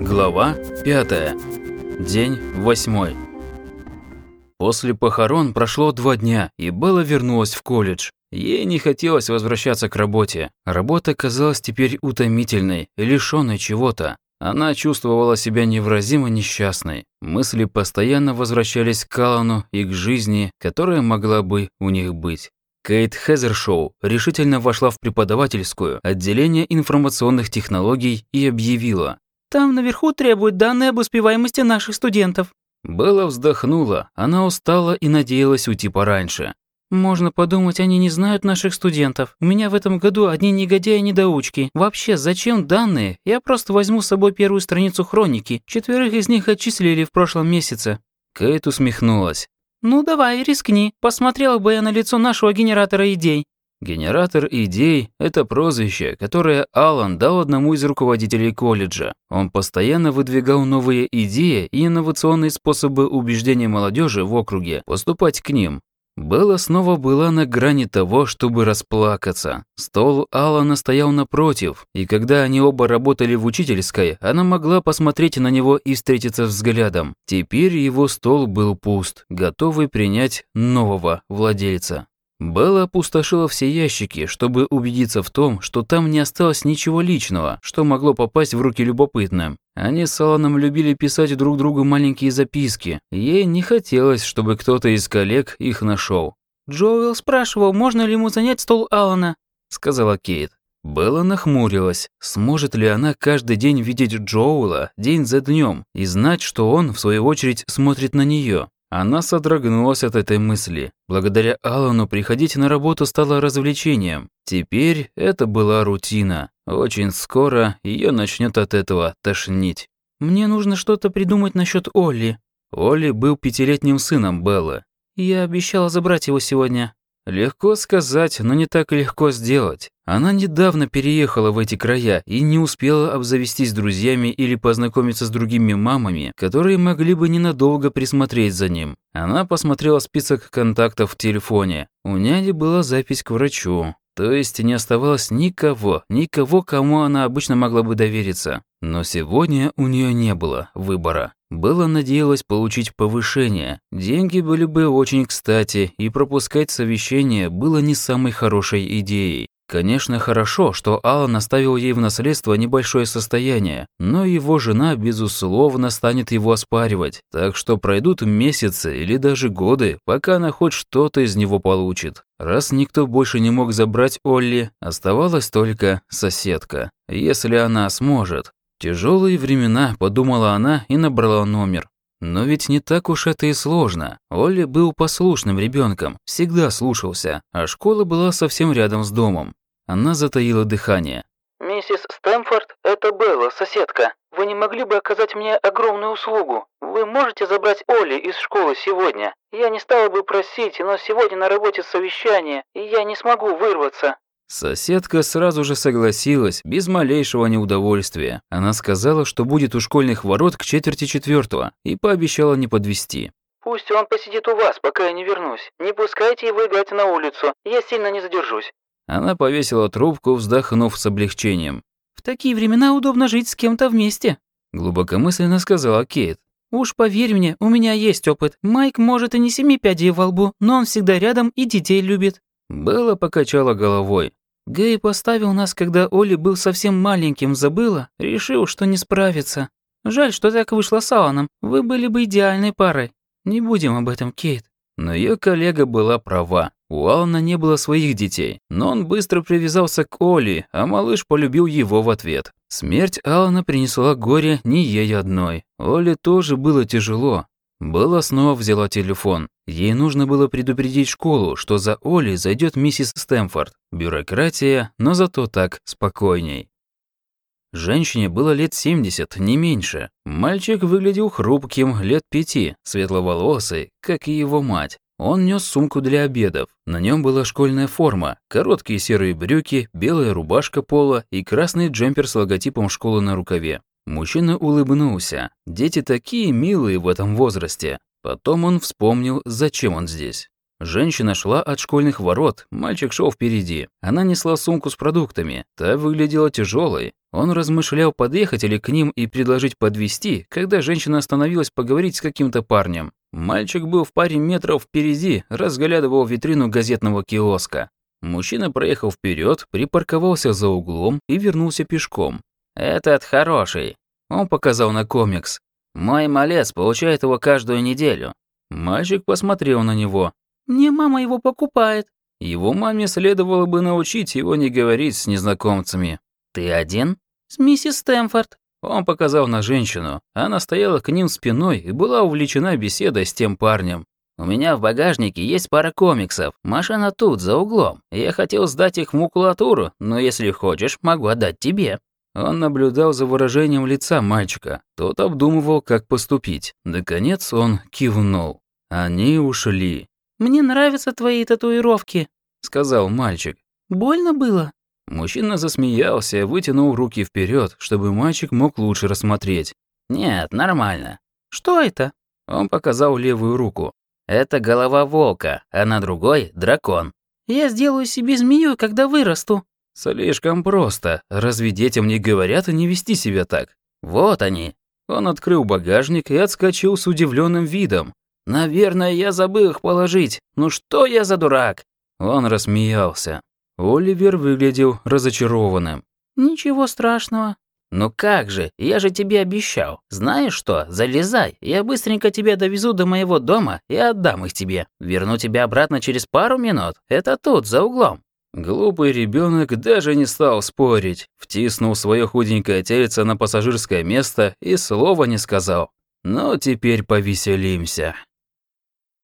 Глава 5. День 8. После похорон прошло два дня, и Белла вернулась в колледж. Ей не хотелось возвращаться к работе. Работа казалась теперь утомительной, лишённой чего-то. Она чувствовала себя невыразимо несчастной. Мысли постоянно возвращались к Калану и к жизни, которая могла бы у них быть. Кейт Хезершоу решительно вошла в преподавательскую отделение информационных технологий и объявила. «Там наверху требуют данные об успеваемости наших студентов». Белла вздохнула, она устала и надеялась уйти пораньше. «Можно подумать, они не знают наших студентов. У меня в этом году одни негодяи-недоучки. Вообще, зачем данные? Я просто возьму с собой первую страницу хроники. Четверых из них отчислили в прошлом месяце». Кейт усмехнулась. «Ну давай, рискни. Посмотрела бы я на лицо нашего генератора идей». Генератор идей – это прозвище, которое Алан дал одному из руководителей колледжа. Он постоянно выдвигал новые идеи и инновационные способы убеждения молодежи в округе поступать к ним. Белла снова была на грани того, чтобы расплакаться. Стол Алана стоял напротив, и когда они оба работали в учительской, она могла посмотреть на него и встретиться взглядом. Теперь его стол был пуст, готовый принять нового владельца. Белла опустошила все ящики, чтобы убедиться в том, что там не осталось ничего личного, что могло попасть в руки любопытным. Они с Аланом любили писать друг другу маленькие записки. Ей не хотелось, чтобы кто-то из коллег их нашел. «Джоэл спрашивал, можно ли ему занять стол Алана», — сказала Кейт. Белла нахмурилась. Сможет ли она каждый день видеть Джоула день за днем и знать, что он, в свою очередь, смотрит на нее? Она содрогнулась от этой мысли. Благодаря Алану приходить на работу стало развлечением. Теперь это была рутина. Очень скоро ее начнет от этого тошнить. «Мне нужно что-то придумать насчет Олли». Олли был пятилетним сыном Беллы. «Я обещала забрать его сегодня». Легко сказать, но не так легко сделать. Она недавно переехала в эти края и не успела обзавестись друзьями или познакомиться с другими мамами, которые могли бы ненадолго присмотреть за ним. Она посмотрела список контактов в телефоне. У няни была запись к врачу. То есть не оставалось никого, никого, кому она обычно могла бы довериться. Но сегодня у нее не было выбора. Было надеялась получить повышение. Деньги были бы очень кстати, и пропускать совещание было не самой хорошей идеей. Конечно, хорошо, что Алан оставил ей в наследство небольшое состояние, но его жена, безусловно, станет его оспаривать, так что пройдут месяцы или даже годы, пока она хоть что-то из него получит. Раз никто больше не мог забрать Олли, оставалась только соседка, если она сможет. Тяжелые времена, подумала она и набрала номер. Но ведь не так уж это и сложно. Олли был послушным ребенком, всегда слушался, а школа была совсем рядом с домом. Она затаила дыхание. «Миссис Стэмфорд, это Белла, соседка. Вы не могли бы оказать мне огромную услугу? Вы можете забрать Олли из школы сегодня? Я не стала бы просить, но сегодня на работе совещание, и я не смогу вырваться». Соседка сразу же согласилась, без малейшего неудовольствия. Она сказала, что будет у школьных ворот к четверти четвертого, и пообещала не подвести. «Пусть он посидит у вас, пока я не вернусь. Не пускайте его играть на улицу, я сильно не задержусь». Она повесила трубку, вздохнув с облегчением. «В такие времена удобно жить с кем-то вместе», – глубокомысленно сказала Кейт. «Уж поверь мне, у меня есть опыт. Майк может и не семи пядей во лбу, но он всегда рядом и детей любит». Белла покачала головой. Гэй поставил нас, когда Оли был совсем маленьким, забыла, решил, что не справится. Жаль, что так вышло с Аланом. Вы были бы идеальной парой. Не будем об этом, Кейт. Но ее коллега была права. У Алана не было своих детей, но он быстро привязался к Оли, а малыш полюбил его в ответ. Смерть Алана принесла горе не ей одной. Оле тоже было тяжело, Белла снова взяла телефон. Ей нужно было предупредить школу, что за Оли зайдет миссис Стэмфорд. Бюрократия, но зато так спокойней. Женщине было лет 70, не меньше. Мальчик выглядел хрупким, лет пяти, светловолосый, как и его мать. Он нес сумку для обедов. На нем была школьная форма, короткие серые брюки, белая рубашка пола и красный джемпер с логотипом школы на рукаве. Мужчина улыбнулся. Дети такие милые в этом возрасте. Потом он вспомнил, зачем он здесь. Женщина шла от школьных ворот, мальчик шел впереди. Она несла сумку с продуктами. Та выглядела тяжелой. Он размышлял, подъехать ли к ним и предложить подвести, когда женщина остановилась поговорить с каким-то парнем. Мальчик был в паре метров впереди, разглядывал витрину газетного киоска. Мужчина проехал вперед, припарковался за углом и вернулся пешком. «Этот хороший», – он показал на комикс. «Мой малец получает его каждую неделю». Мальчик посмотрел на него. «Мне мама его покупает». Его маме следовало бы научить его не говорить с незнакомцами. «Ты один?» «С миссис Стэмфорд». Он показал на женщину. Она стояла к ним спиной и была увлечена беседой с тем парнем. «У меня в багажнике есть пара комиксов. Машина тут, за углом. Я хотел сдать их в макулатуру, но если хочешь, могу отдать тебе». Он наблюдал за выражением лица мальчика. Тот обдумывал, как поступить. Наконец он кивнул. Они ушли. «Мне нравятся твои татуировки», — сказал мальчик. «Больно было?» Мужчина засмеялся, вытянул руки вперед, чтобы мальчик мог лучше рассмотреть. «Нет, нормально». «Что это?» Он показал левую руку. «Это голова волка, а на другой — дракон». «Я сделаю себе змею, когда вырасту». «Слишком просто. Разве детям не говорят не вести себя так?» «Вот они». Он открыл багажник и отскочил с удивленным видом. «Наверное, я забыл их положить. Ну что я за дурак?» Он рассмеялся. Оливер выглядел разочарованным. «Ничего страшного». «Ну как же, я же тебе обещал. Знаешь что, залезай, я быстренько тебя довезу до моего дома и отдам их тебе. Верну тебя обратно через пару минут. Это тут, за углом». Глупый ребенок даже не стал спорить, втиснул свое худенькое тельце на пассажирское место и слова не сказал. Но теперь повеселимся.